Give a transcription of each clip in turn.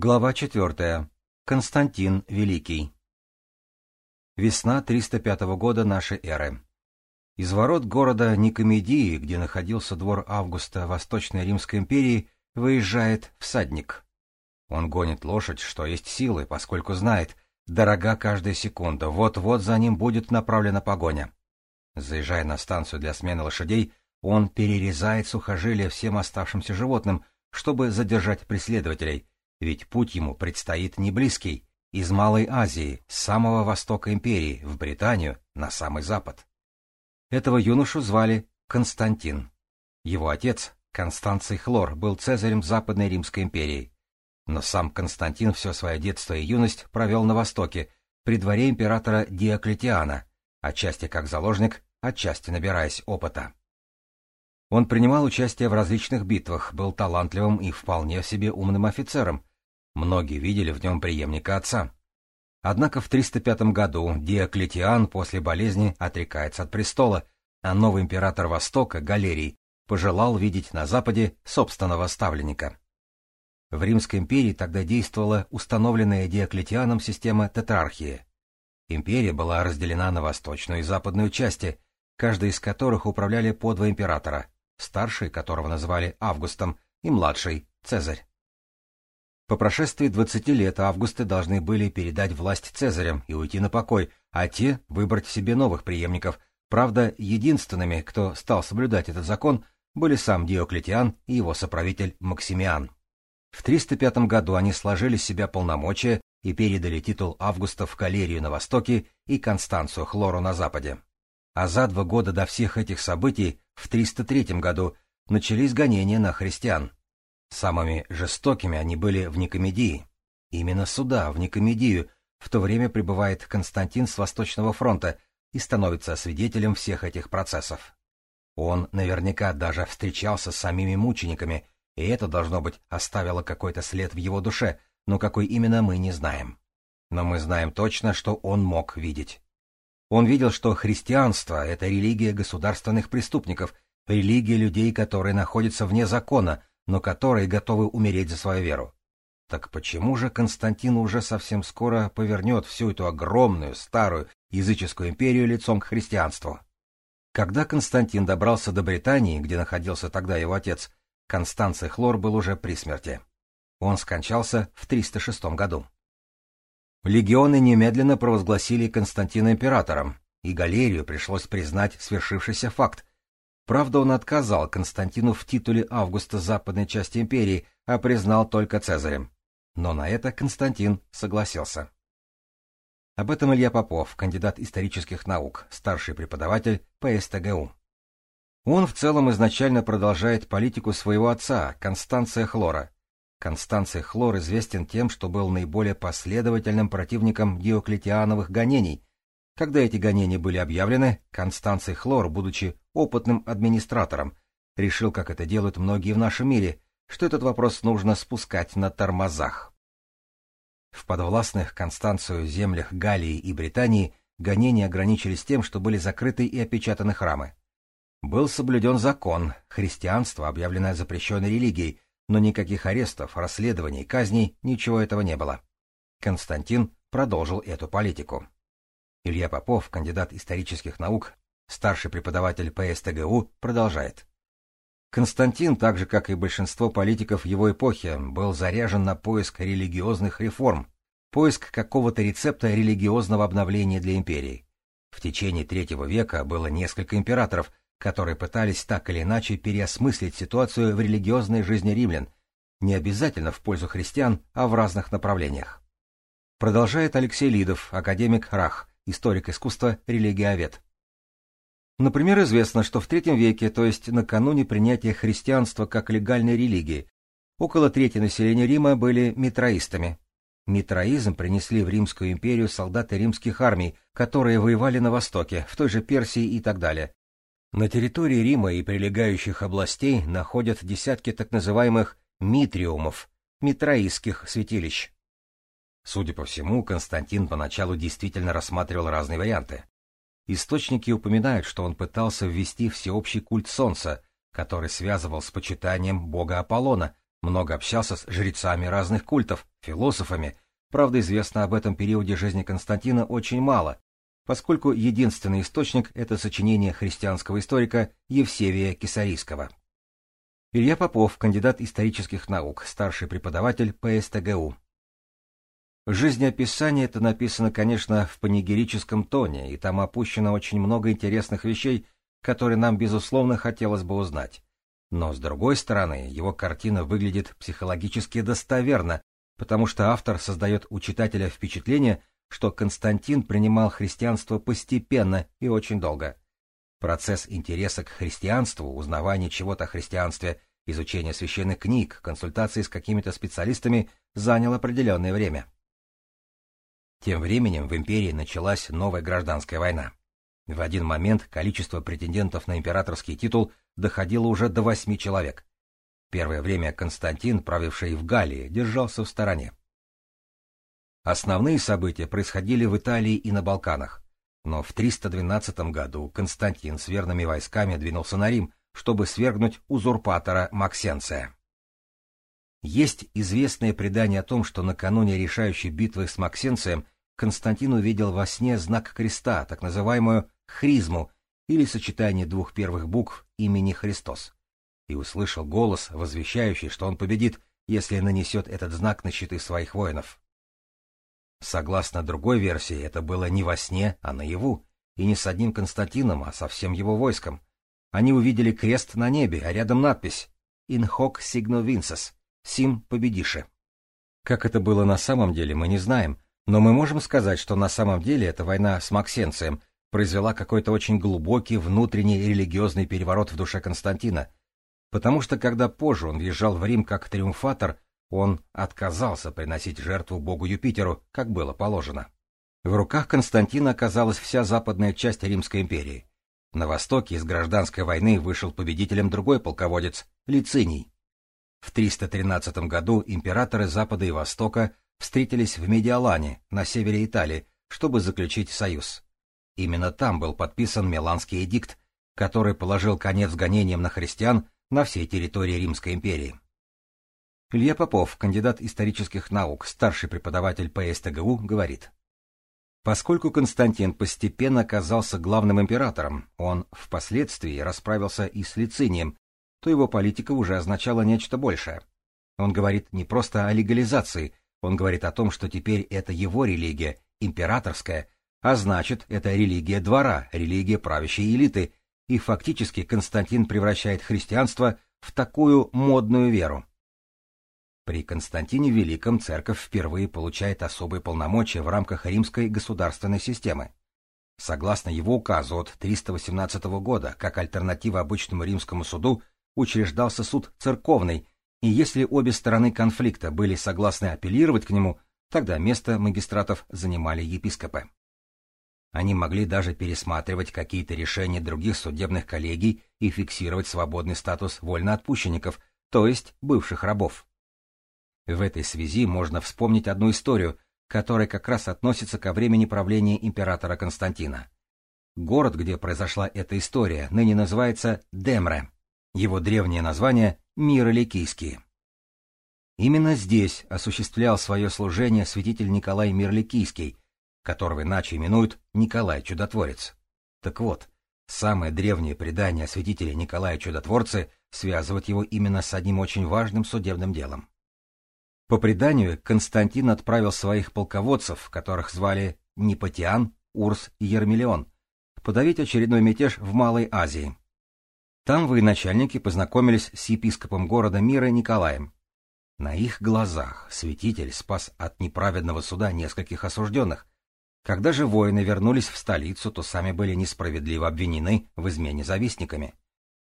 Глава 4. Константин Великий. Весна 305 года нашей эры. Из ворот города Никомедии, где находился двор Августа Восточной Римской империи, выезжает всадник. Он гонит лошадь, что есть силы, поскольку знает, дорога каждая секунда, вот-вот за ним будет направлена погоня. Заезжая на станцию для смены лошадей, он перерезает сухожилия всем оставшимся животным, чтобы задержать преследователей, ведь путь ему предстоит не близкий, из Малой Азии, с самого востока империи, в Британию, на самый запад. Этого юношу звали Константин. Его отец, Констанций Хлор, был цезарем Западной Римской империи. Но сам Константин все свое детство и юность провел на Востоке, при дворе императора Диоклетиана, отчасти как заложник, отчасти набираясь опыта. Он принимал участие в различных битвах, был талантливым и вполне себе умным офицером, Многие видели в нем преемника отца. Однако в 305 году Диоклетиан после болезни отрекается от престола, а новый император Востока, Галерий, пожелал видеть на Западе собственного ставленника. В Римской империи тогда действовала установленная Диоклетианом система тетрархии. Империя была разделена на восточную и западную части, каждая из которых управляли по два императора, старший которого называли Августом и младший — Цезарь. По прошествии 20 лет Августы должны были передать власть Цезарям и уйти на покой, а те выбрать себе новых преемников. Правда, единственными, кто стал соблюдать этот закон, были сам Диоклетиан и его соправитель Максимиан. В 305 году они сложили с себя полномочия и передали титул Августа в Калерию на востоке и Констанцию Хлору на западе. А за два года до всех этих событий, в 303 году, начались гонения на христиан. Самыми жестокими они были в Никомедии. Именно сюда, в Никомедию, в то время прибывает Константин с Восточного фронта и становится свидетелем всех этих процессов. Он наверняка даже встречался с самими мучениками, и это, должно быть, оставило какой-то след в его душе, но какой именно мы не знаем. Но мы знаем точно, что он мог видеть. Он видел, что христианство — это религия государственных преступников, религия людей, которые находятся вне закона, но которые готовы умереть за свою веру. Так почему же Константин уже совсем скоро повернет всю эту огромную, старую языческую империю лицом к христианству? Когда Константин добрался до Британии, где находился тогда его отец, Констанций Хлор был уже при смерти. Он скончался в 306 году. Легионы немедленно провозгласили Константина императором, и Галерию пришлось признать свершившийся факт, Правда, он отказал Константину в титуле Августа западной части империи, а признал только Цезарем. Но на это Константин согласился. Об этом Илья Попов, кандидат исторических наук, старший преподаватель по СТГУ. Он в целом изначально продолжает политику своего отца, Констанция Хлора. Констанция Хлор известен тем, что был наиболее последовательным противником диоклетиановых гонений, когда эти гонения были объявлены, Констанций Хлор, будучи опытным администратором, решил, как это делают многие в нашем мире, что этот вопрос нужно спускать на тормозах. В подвластных Констанцию землях Галлии и Британии гонения ограничились тем, что были закрыты и опечатаны храмы. Был соблюден закон, христианство, объявленное запрещенной религией, но никаких арестов, расследований, казней, ничего этого не было. Константин продолжил эту политику. Илья Попов, кандидат исторических наук, старший преподаватель по СТГУ, продолжает. Константин, так же как и большинство политиков его эпохи, был заряжен на поиск религиозных реформ, поиск какого-то рецепта религиозного обновления для империи. В течение третьего века было несколько императоров, которые пытались так или иначе переосмыслить ситуацию в религиозной жизни римлян, не обязательно в пользу христиан, а в разных направлениях. Продолжает Алексей Лидов, академик РАХ, историк искусства, религиовед. Например, известно, что в III веке, то есть накануне принятия христианства как легальной религии, около трети населения Рима были митраистами. Митраизм принесли в Римскую империю солдаты римских армий, которые воевали на Востоке, в той же Персии и так далее. На территории Рима и прилегающих областей находят десятки так называемых митриумов, митраистских святилищ. Судя по всему, Константин поначалу действительно рассматривал разные варианты. Источники упоминают, что он пытался ввести всеобщий культ Солнца, который связывал с почитанием бога Аполлона, много общался с жрецами разных культов, философами, правда известно об этом периоде жизни Константина очень мало, поскольку единственный источник — это сочинение христианского историка Евсевия Кисарийского. Илья Попов, кандидат исторических наук, старший преподаватель ПСТГУ. Жизнеописание это написано, конечно, в панигерическом тоне, и там опущено очень много интересных вещей, которые нам, безусловно, хотелось бы узнать. Но, с другой стороны, его картина выглядит психологически достоверно, потому что автор создает у читателя впечатление, что Константин принимал христианство постепенно и очень долго. Процесс интереса к христианству, узнавание чего-то о христианстве, изучение священных книг, консультации с какими-то специалистами занял определенное время. Тем временем в империи началась новая гражданская война. В один момент количество претендентов на императорский титул доходило уже до восьми человек. Первое время Константин, правивший в Галлии, держался в стороне. Основные события происходили в Италии и на Балканах, но в 312 году Константин с верными войсками двинулся на Рим, чтобы свергнуть узурпатора Максенция. Есть известное предание о том, что накануне решающей битвы с Максенцием Константин увидел во сне знак креста, так называемую хризму, или сочетание двух первых букв имени Христос, и услышал голос, возвещающий, что он победит, если нанесет этот знак на щиты своих воинов. Согласно другой версии, это было не во сне, а наяву, и не с одним Константином, а со всем его войском. Они увидели крест на небе, а рядом надпись «In hoc signo vinces» — «Сим победише». Как это было на самом деле, мы не знаем, но мы можем сказать, что на самом деле эта война с Максенцием произвела какой-то очень глубокий внутренний религиозный переворот в душе Константина, потому что когда позже он въезжал в Рим как триумфатор, он отказался приносить жертву богу Юпитеру, как было положено. В руках Константина оказалась вся западная часть Римской империи. На востоке из гражданской войны вышел победителем другой полководец – Лициний. В 313 году императоры Запада и Востока встретились в Медиалане, на севере Италии, чтобы заключить союз. Именно там был подписан Миланский эдикт, который положил конец гонениям на христиан на всей территории Римской империи. Илья Попов, кандидат исторических наук, старший преподаватель по СТГУ, говорит. Поскольку Константин постепенно оказался главным императором, он впоследствии расправился и с Лицинием, то его политика уже означала нечто большее. Он говорит не просто о легализации, он говорит о том, что теперь это его религия, императорская, а значит, это религия двора, религия правящей элиты, и фактически Константин превращает христианство в такую модную веру. При Константине Великом церковь впервые получает особые полномочия в рамках римской государственной системы. Согласно его указу от 318 года, как альтернатива обычному римскому суду, учреждался суд церковный, и если обе стороны конфликта были согласны апеллировать к нему, тогда место магистратов занимали епископы. Они могли даже пересматривать какие-то решения других судебных коллегий и фиксировать свободный статус вольноотпущенников, то есть бывших рабов. В этой связи можно вспомнить одну историю, которая как раз относится ко времени правления императора Константина. Город, где произошла эта история, ныне называется Демре. Его древнее название — Мироликийские. Именно здесь осуществлял свое служение святитель Николай Мирликийский, которого иначе именуют Николай Чудотворец. Так вот, самое древнее предание о святителе Николая Чудотворце связывает его именно с одним очень важным судебным делом. По преданию, Константин отправил своих полководцев, которых звали Непотиан, Урс и Ермелион, подавить очередной мятеж в Малой Азии. Там военачальники познакомились с епископом города Мира Николаем. На их глазах святитель спас от неправедного суда нескольких осужденных, когда же воины вернулись в столицу, то сами были несправедливо обвинены в измене завистниками.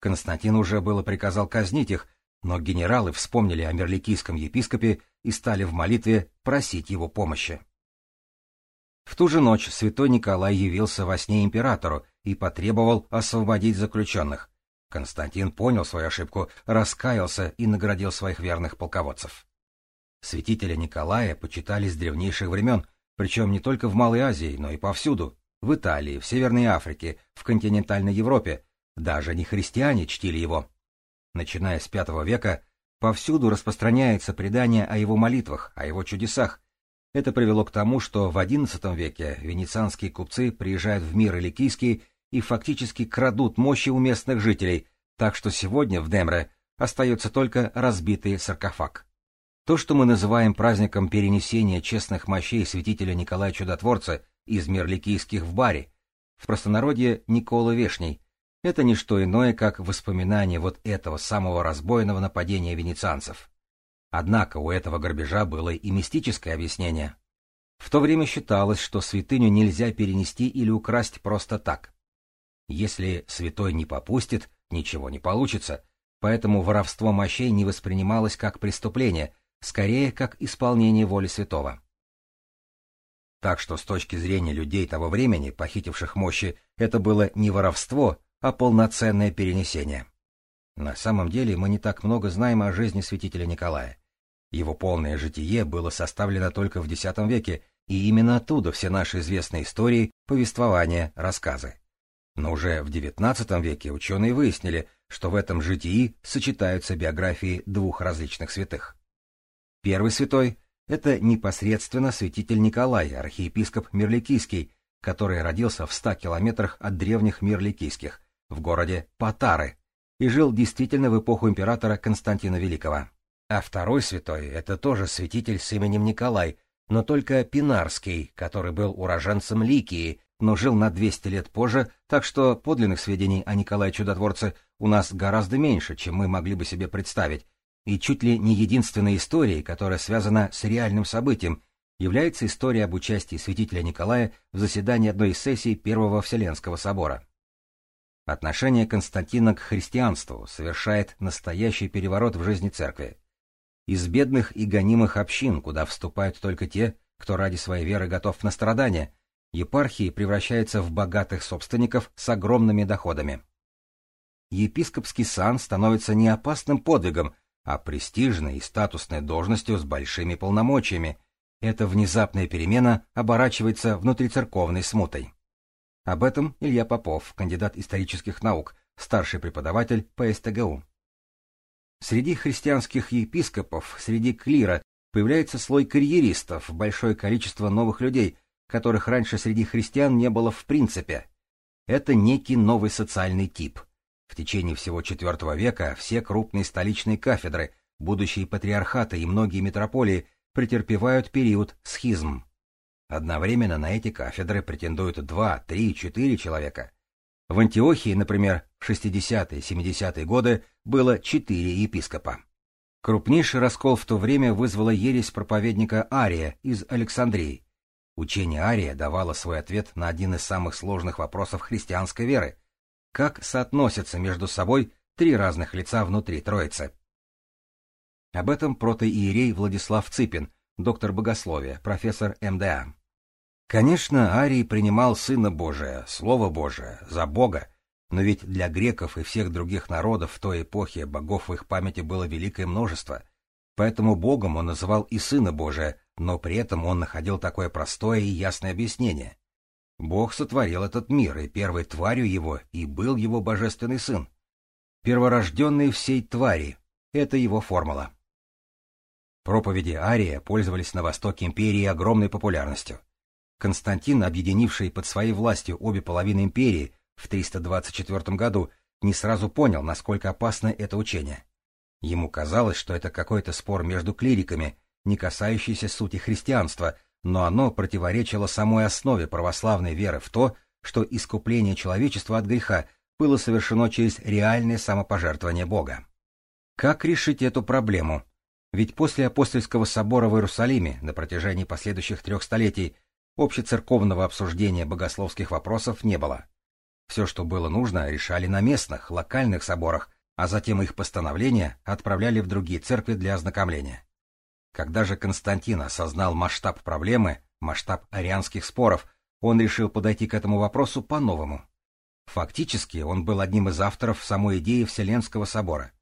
Константин уже было приказал казнить их, но генералы вспомнили о мерликийском епископе и стали в молитве просить его помощи. В ту же ночь святой Николай явился во сне императору и потребовал освободить заключенных. Константин понял свою ошибку, раскаялся и наградил своих верных полководцев. Святителя Николая почитали с древнейших времен, причем не только в Малой Азии, но и повсюду. В Италии, в Северной Африке, в континентальной Европе. Даже не христиане чтили его. Начиная с V века, Повсюду распространяется предание о его молитвах, о его чудесах. Это привело к тому, что в XI веке венецианские купцы приезжают в мир Иликийский и фактически крадут мощи у местных жителей, так что сегодня в Демре остается только разбитый саркофаг. То, что мы называем праздником перенесения честных мощей святителя Николая Чудотворца из Мерликийских в Баре, в простонародье Никола Вешний, это не что иное, как воспоминание вот этого самого разбойного нападения венецианцев. Однако у этого грабежа было и мистическое объяснение. В то время считалось, что святыню нельзя перенести или украсть просто так. Если святой не попустит, ничего не получится, поэтому воровство мощей не воспринималось как преступление, скорее как исполнение воли святого. Так что с точки зрения людей того времени, похитивших мощи, это было не воровство, а полноценное перенесение. На самом деле мы не так много знаем о жизни святителя Николая. Его полное житие было составлено только в X веке, и именно оттуда все наши известные истории, повествования, рассказы. Но уже в XIX веке ученые выяснили, что в этом житии сочетаются биографии двух различных святых. Первый святой — это непосредственно святитель Николай, архиепископ Мирликийский, который родился в ста километрах от древних Мирликийских, в городе Патары, и жил действительно в эпоху императора Константина Великого. А второй святой — это тоже святитель с именем Николай, но только Пинарский, который был уроженцем Ликии но жил на 200 лет позже, так что подлинных сведений о Николае Чудотворце у нас гораздо меньше, чем мы могли бы себе представить, и чуть ли не единственной историей, которая связана с реальным событием, является история об участии святителя Николая в заседании одной из сессий Первого Вселенского собора. Отношение Константина к христианству совершает настоящий переворот в жизни церкви. Из бедных и гонимых общин, куда вступают только те, кто ради своей веры готов на страдания, епархии превращаются в богатых собственников с огромными доходами. Епископский сан становится не опасным подвигом, а престижной и статусной должностью с большими полномочиями. Эта внезапная перемена оборачивается внутрицерковной смутой. Об этом Илья Попов, кандидат исторических наук, старший преподаватель по СТГУ. Среди христианских епископов, среди клира, появляется слой карьеристов, большое количество новых людей, которых раньше среди христиан не было в принципе. Это некий новый социальный тип. В течение всего IV века все крупные столичные кафедры, будущие патриархаты и многие метрополии претерпевают период схизм. Одновременно на эти кафедры претендуют два, три, четыре человека. В Антиохии, например, в 60-70-е годы было четыре епископа. Крупнейший раскол в то время вызвала ересь проповедника Ария из Александрии. Учение Ария давало свой ответ на один из самых сложных вопросов христианской веры. Как соотносятся между собой три разных лица внутри Троицы? Об этом протоиерей Владислав Ципин, доктор богословия, профессор МДА. Конечно, Арий принимал Сына Божия, Слово Божие, за Бога, но ведь для греков и всех других народов в той эпохе богов в их памяти было великое множество, поэтому Богом он называл и Сына Божия, но при этом он находил такое простое и ясное объяснение. Бог сотворил этот мир, и первой тварью его и был его божественный сын. Перворожденный всей твари — это его формула. Проповеди Ария пользовались на востоке империи огромной популярностью. Константин, объединивший под своей властью обе половины империи в 324 году, не сразу понял, насколько опасно это учение. Ему казалось, что это какой-то спор между клириками, не касающийся сути христианства, но оно противоречило самой основе православной веры в то, что искупление человечества от греха было совершено через реальное самопожертвование Бога. Как решить эту проблему? Ведь после апостольского собора в Иерусалиме на протяжении последующих трех столетий общецерковного обсуждения богословских вопросов не было. Все, что было нужно, решали на местных, локальных соборах, а затем их постановления отправляли в другие церкви для ознакомления. Когда же Константин осознал масштаб проблемы, масштаб арианских споров, он решил подойти к этому вопросу по-новому. Фактически он был одним из авторов самой идеи Вселенского собора.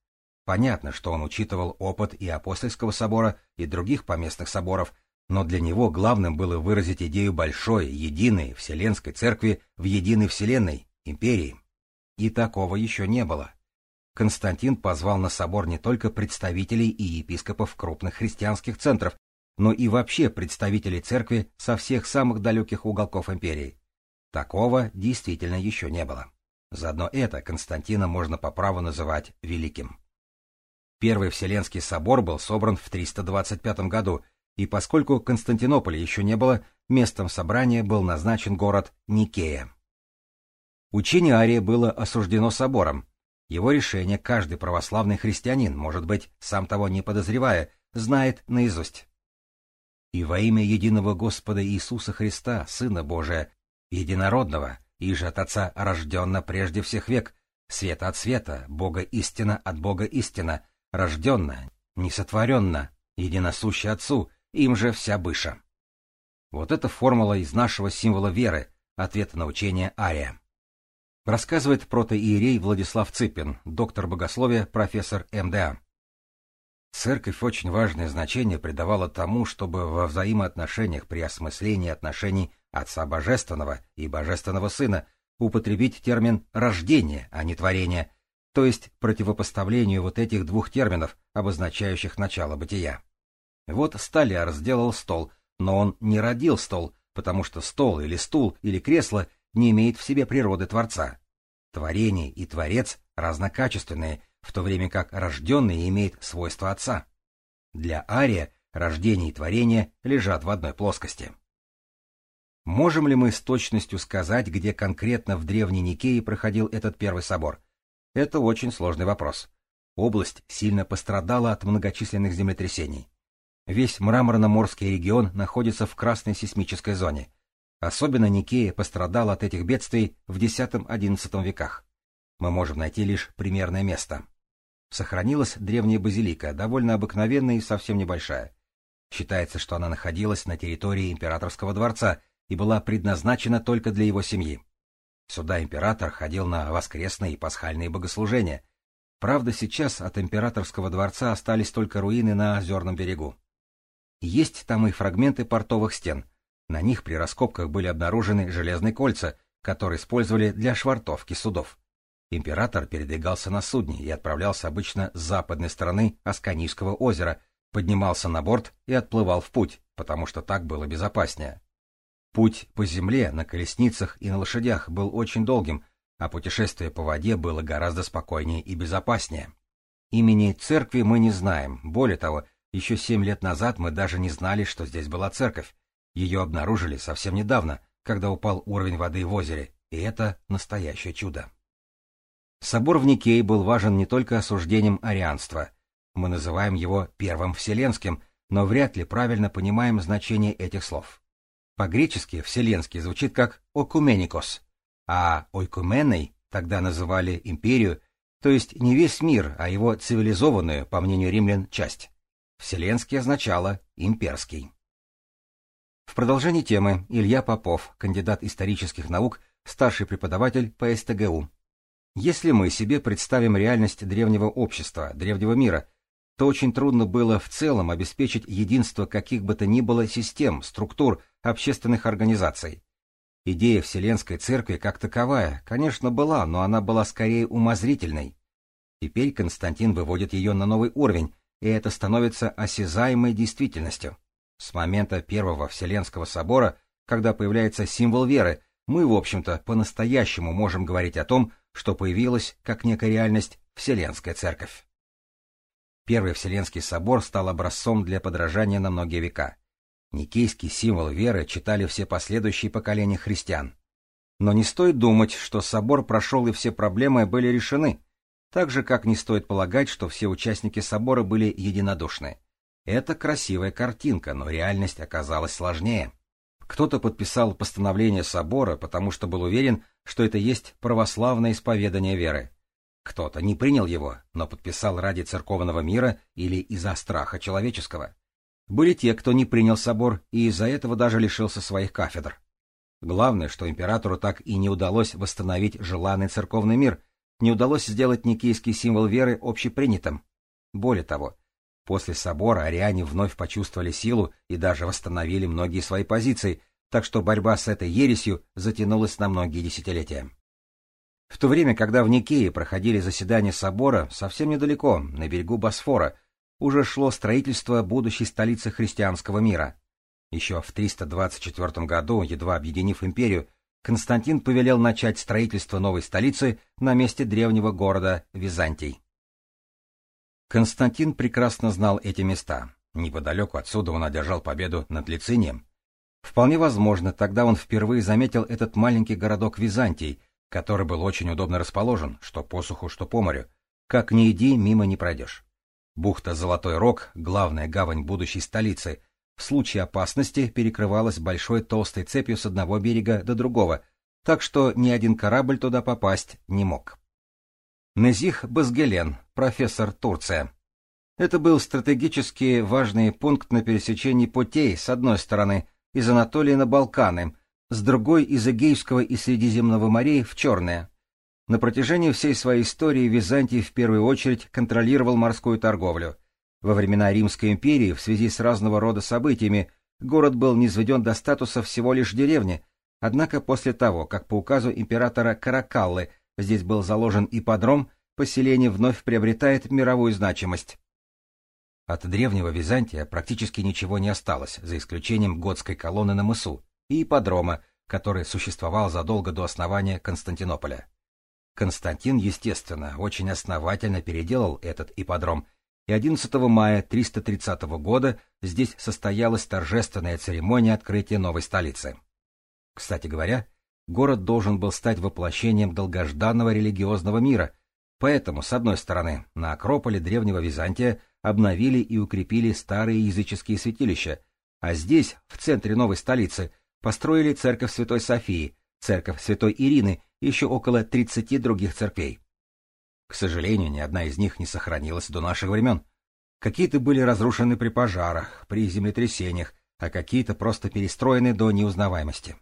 Понятно, что он учитывал опыт и апостольского собора, и других поместных соборов, но для него главным было выразить идею большой, единой Вселенской Церкви в единой Вселенной, империи. И такого еще не было. Константин позвал на собор не только представителей и епископов крупных христианских центров, но и вообще представителей церкви со всех самых далеких уголков империи. Такого действительно еще не было. Заодно это Константина можно по праву называть великим. Первый Вселенский собор был собран в 325 году, и поскольку Константинополя еще не было, местом собрания был назначен город Никея. Учение Ария было осуждено собором. Его решение каждый православный христианин, может быть, сам того не подозревая, знает наизусть. «И во имя единого Господа Иисуса Христа, Сына Божия, единородного, и же от Отца рожденно прежде всех век, света от света, Бога истина от Бога истина, рожденно, несотворенно, единосущий Отцу, им же вся быша. Вот эта формула из нашего символа веры, ответа на учение Ария. Рассказывает протоиерей Владислав Цыпин, доктор богословия, профессор МДА. Церковь очень важное значение придавала тому, чтобы во взаимоотношениях при осмыслении отношений Отца Божественного и Божественного Сына употребить термин «рождение», а не «творение», то есть противопоставлению вот этих двух терминов, обозначающих начало бытия. Вот Сталяр сделал стол, но он не родил стол, потому что стол или стул или кресло не имеет в себе природы Творца. Творение и Творец разнокачественные, в то время как рожденный имеет свойства Отца. Для Ария рождение и творение лежат в одной плоскости. Можем ли мы с точностью сказать, где конкретно в Древней Никее проходил этот первый собор? Это очень сложный вопрос. Область сильно пострадала от многочисленных землетрясений. Весь мраморно-морский регион находится в красной сейсмической зоне. Особенно Никея пострадала от этих бедствий в X-XI веках. Мы можем найти лишь примерное место. Сохранилась древняя базилика, довольно обыкновенная и совсем небольшая. Считается, что она находилась на территории императорского дворца и была предназначена только для его семьи. Сюда император ходил на воскресные и пасхальные богослужения. Правда, сейчас от императорского дворца остались только руины на озерном берегу. Есть там и фрагменты портовых стен. На них при раскопках были обнаружены железные кольца, которые использовали для швартовки судов. Император передвигался на судне и отправлялся обычно с западной стороны Асканийского озера, поднимался на борт и отплывал в путь, потому что так было безопаснее. Путь по земле на колесницах и на лошадях был очень долгим, а путешествие по воде было гораздо спокойнее и безопаснее. Имени церкви мы не знаем, более того, еще семь лет назад мы даже не знали, что здесь была церковь. Ее обнаружили совсем недавно, когда упал уровень воды в озере, и это настоящее чудо. Собор в Никее был важен не только осуждением арианства. Мы называем его Первым Вселенским, но вряд ли правильно понимаем значение этих слов. По-гречески «вселенский» звучит как «окуменикос», а «ойкуменой» тогда называли империю, то есть не весь мир, а его цивилизованную, по мнению римлян, часть. Вселенский означало «имперский». В продолжении темы Илья Попов, кандидат исторических наук, старший преподаватель по СТГУ. Если мы себе представим реальность древнего общества, древнего мира, то очень трудно было в целом обеспечить единство каких бы то ни было систем, структур, общественных организаций. Идея Вселенской Церкви как таковая, конечно, была, но она была скорее умозрительной. Теперь Константин выводит ее на новый уровень, и это становится осязаемой действительностью. С момента Первого Вселенского Собора, когда появляется символ веры, мы, в общем-то, по-настоящему можем говорить о том, что появилась, как некая реальность, Вселенская Церковь. Первый Вселенский собор стал образцом для подражания на многие века. Никейский символ веры читали все последующие поколения христиан. Но не стоит думать, что собор прошел и все проблемы были решены, так же, как не стоит полагать, что все участники собора были единодушны. Это красивая картинка, но реальность оказалась сложнее. Кто-то подписал постановление собора, потому что был уверен, что это есть православное исповедание веры. Кто-то не принял его, но подписал ради церковного мира или из-за страха человеческого. Были те, кто не принял собор и из-за этого даже лишился своих кафедр. Главное, что императору так и не удалось восстановить желанный церковный мир, не удалось сделать никейский символ веры общепринятым. Более того, после собора ариане вновь почувствовали силу и даже восстановили многие свои позиции, так что борьба с этой ересью затянулась на многие десятилетия. В то время, когда в Никее проходили заседания собора, совсем недалеко, на берегу Босфора, уже шло строительство будущей столицы христианского мира. Еще в 324 году, едва объединив империю, Константин повелел начать строительство новой столицы на месте древнего города Византий. Константин прекрасно знал эти места. Неподалеку отсюда он одержал победу над Лицинием. Вполне возможно, тогда он впервые заметил этот маленький городок Византий, который был очень удобно расположен, что по суху, что по морю. Как ни иди, мимо не пройдешь. Бухта Золотой Рог, главная гавань будущей столицы, в случае опасности перекрывалась большой толстой цепью с одного берега до другого, так что ни один корабль туда попасть не мог. Незих Базгелен, профессор Турция. Это был стратегически важный пункт на пересечении путей, с одной стороны, из Анатолии на Балканы, с другой — из Эгейского и Средиземного морей в Черное. На протяжении всей своей истории Византий в первую очередь контролировал морскую торговлю. Во времена Римской империи в связи с разного рода событиями город был низведен до статуса всего лишь деревни, однако после того, как по указу императора Каракаллы здесь был заложен ипподром, поселение вновь приобретает мировую значимость. От древнего Византия практически ничего не осталось, за исключением готской колонны на мысу и ипподрома, который существовал задолго до основания Константинополя. Константин, естественно, очень основательно переделал этот ипподром, и 11 мая 330 года здесь состоялась торжественная церемония открытия новой столицы. Кстати говоря, город должен был стать воплощением долгожданного религиозного мира, поэтому, с одной стороны, на Акрополе древнего Византия обновили и укрепили старые языческие святилища, а здесь, в центре новой столицы, построили церковь Святой Софии, церковь Святой Ирины и еще около 30 других церквей. К сожалению, ни одна из них не сохранилась до наших времен. Какие-то были разрушены при пожарах, при землетрясениях, а какие-то просто перестроены до неузнаваемости.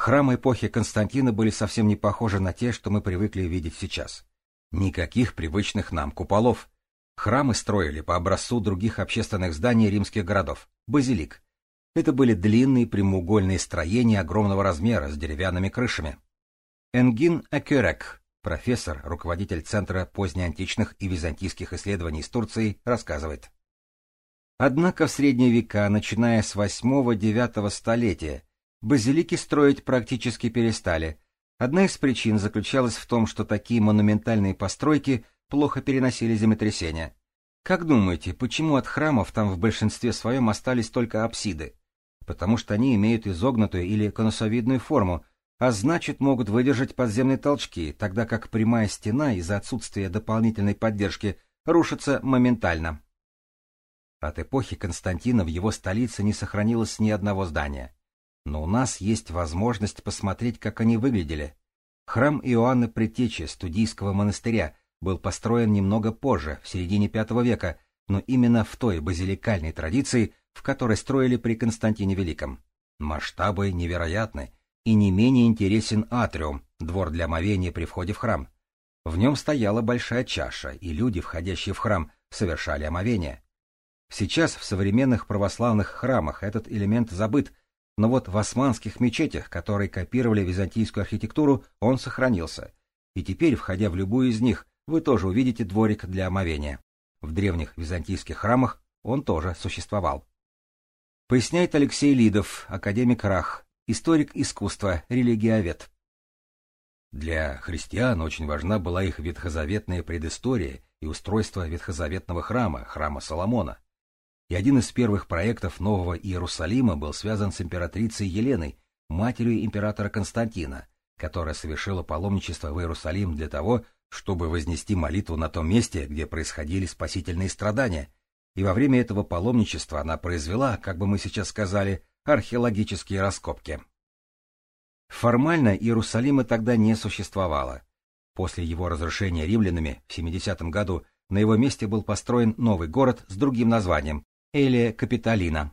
Храмы эпохи Константина были совсем не похожи на те, что мы привыкли видеть сейчас. Никаких привычных нам куполов, Храмы строили по образцу других общественных зданий римских городов – базилик. Это были длинные прямоугольные строения огромного размера с деревянными крышами. Энгин Акюрек, профессор, руководитель Центра позднеантичных и византийских исследований из Турции, рассказывает. Однако в средние века, начиная с 8-9 столетия, базилики строить практически перестали. Одна из причин заключалась в том, что такие монументальные постройки плохо переносили землетрясения. Как думаете, почему от храмов там в большинстве своем остались только апсиды? Потому что они имеют изогнутую или конусовидную форму, а значит могут выдержать подземные толчки, тогда как прямая стена из-за отсутствия дополнительной поддержки рушится моментально. От эпохи Константина в его столице не сохранилось ни одного здания. Но у нас есть возможность посмотреть, как они выглядели. Храм Иоанна Предтечи студийского монастыря был построен немного позже, в середине V века, но именно в той базиликальной традиции, в которой строили при Константине Великом. Масштабы невероятны, и не менее интересен атриум, двор для омовения при входе в храм. В нем стояла большая чаша, и люди, входящие в храм, совершали омовение. Сейчас в современных православных храмах этот элемент забыт, но вот в османских мечетях, которые копировали византийскую архитектуру, он сохранился. И теперь, входя в любую из них, вы тоже увидите дворик для омовения. В древних византийских храмах он тоже существовал. Поясняет Алексей Лидов, академик Рах, историк искусства, религиовед. Для христиан очень важна была их ветхозаветная предыстория и устройство ветхозаветного храма, храма Соломона. И один из первых проектов Нового Иерусалима был связан с императрицей Еленой, матерью императора Константина, которая совершила паломничество в Иерусалим для того, чтобы вознести молитву на том месте, где происходили спасительные страдания, и во время этого паломничества она произвела, как бы мы сейчас сказали, археологические раскопки. Формально Иерусалима тогда не существовало. После его разрушения римлянами в 70 году на его месте был построен новый город с другим названием – Элия Капитолина.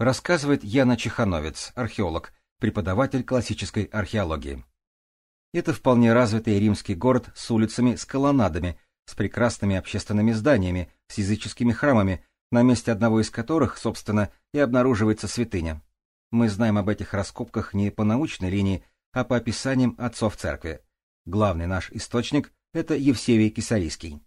Рассказывает Яна Чехановец, археолог, преподаватель классической археологии. Это вполне развитый римский город с улицами с колоннадами, с прекрасными общественными зданиями, с языческими храмами, на месте одного из которых, собственно, и обнаруживается святыня. Мы знаем об этих раскопках не по научной линии, а по описаниям отцов церкви. Главный наш источник — это Евсевий Кисарийский.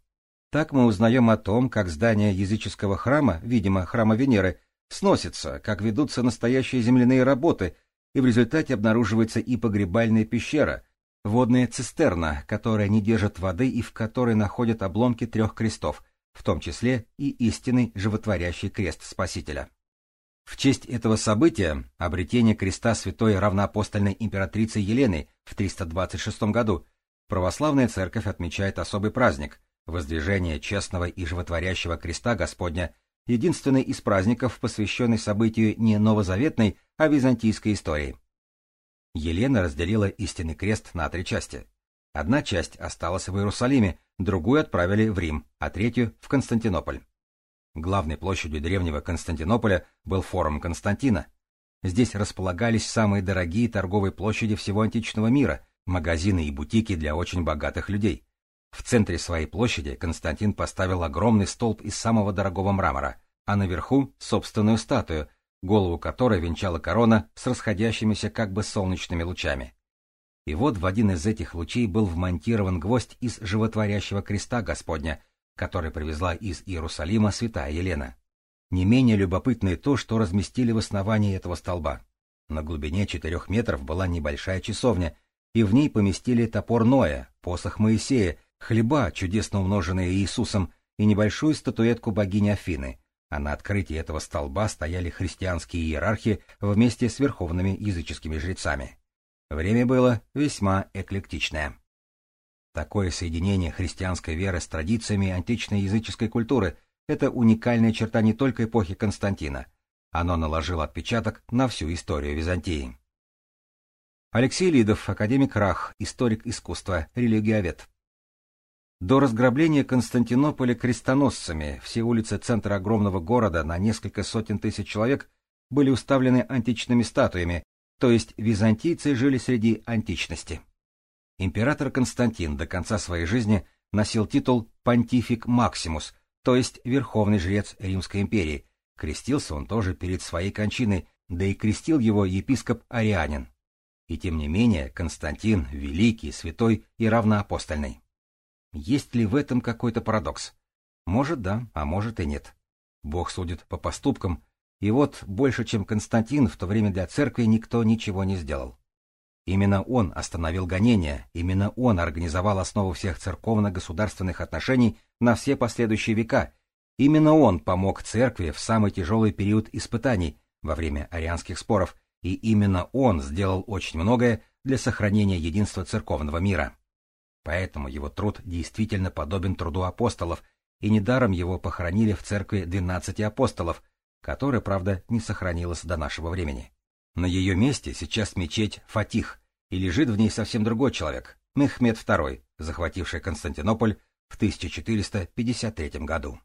Так мы узнаем о том, как здание языческого храма, видимо, храма Венеры, сносится, как ведутся настоящие земляные работы, и в результате обнаруживается и погребальная пещера, водная цистерна, которая не держит воды и в которой находят обломки трех крестов, в том числе и истинный животворящий крест Спасителя. В честь этого события, обретения креста святой равноапостольной императрицы Елены в 326 году, православная церковь отмечает особый праздник – воздвижение честного и животворящего креста Господня, единственный из праздников, посвященный событию не новозаветной, а византийской истории. Елена разделила истинный крест на три части. Одна часть осталась в Иерусалиме, другую отправили в Рим, а третью — в Константинополь. Главной площадью древнего Константинополя был форум Константина. Здесь располагались самые дорогие торговые площади всего античного мира, магазины и бутики для очень богатых людей. В центре своей площади Константин поставил огромный столб из самого дорогого мрамора, а наверху — собственную статую, голову которой венчала корона с расходящимися как бы солнечными лучами. И вот в один из этих лучей был вмонтирован гвоздь из животворящего креста Господня, который привезла из Иерусалима святая Елена. Не менее любопытно и то, что разместили в основании этого столба. На глубине четырех метров была небольшая часовня, и в ней поместили топор Ноя, посох Моисея, хлеба, чудесно умноженные Иисусом, и небольшую статуэтку богини Афины, а на открытии этого столба стояли христианские иерархи вместе с верховными языческими жрецами. Время было весьма эклектичное. Такое соединение христианской веры с традициями античной языческой культуры – это уникальная черта не только эпохи Константина. Оно наложило отпечаток на всю историю Византии. Алексей Лидов, академик РАХ, историк искусства, религиовед. До разграбления Константинополя крестоносцами все улицы центра огромного города на несколько сотен тысяч человек были уставлены античными статуями, то есть византийцы жили среди античности. Император Константин до конца своей жизни носил титул «Понтифик Максимус», то есть верховный жрец Римской империи. Крестился он тоже перед своей кончиной, да и крестил его епископ Арианин. И тем не менее Константин великий, святой и равноапостольный. Есть ли в этом какой-то парадокс? Может да, а может и нет. Бог судит по поступкам, и вот больше, чем Константин, в то время для церкви никто ничего не сделал. Именно он остановил гонения, именно он организовал основу всех церковно-государственных отношений на все последующие века, именно он помог церкви в самый тяжелый период испытаний во время арианских споров, и именно он сделал очень многое для сохранения единства церковного мира. Поэтому его труд действительно подобен труду апостолов, и недаром его похоронили в церкви двенадцати апостолов, которая, правда, не сохранилась до нашего времени. На ее месте сейчас мечеть Фатих, и лежит в ней совсем другой человек, Мехмед II, захвативший Константинополь в 1453 году.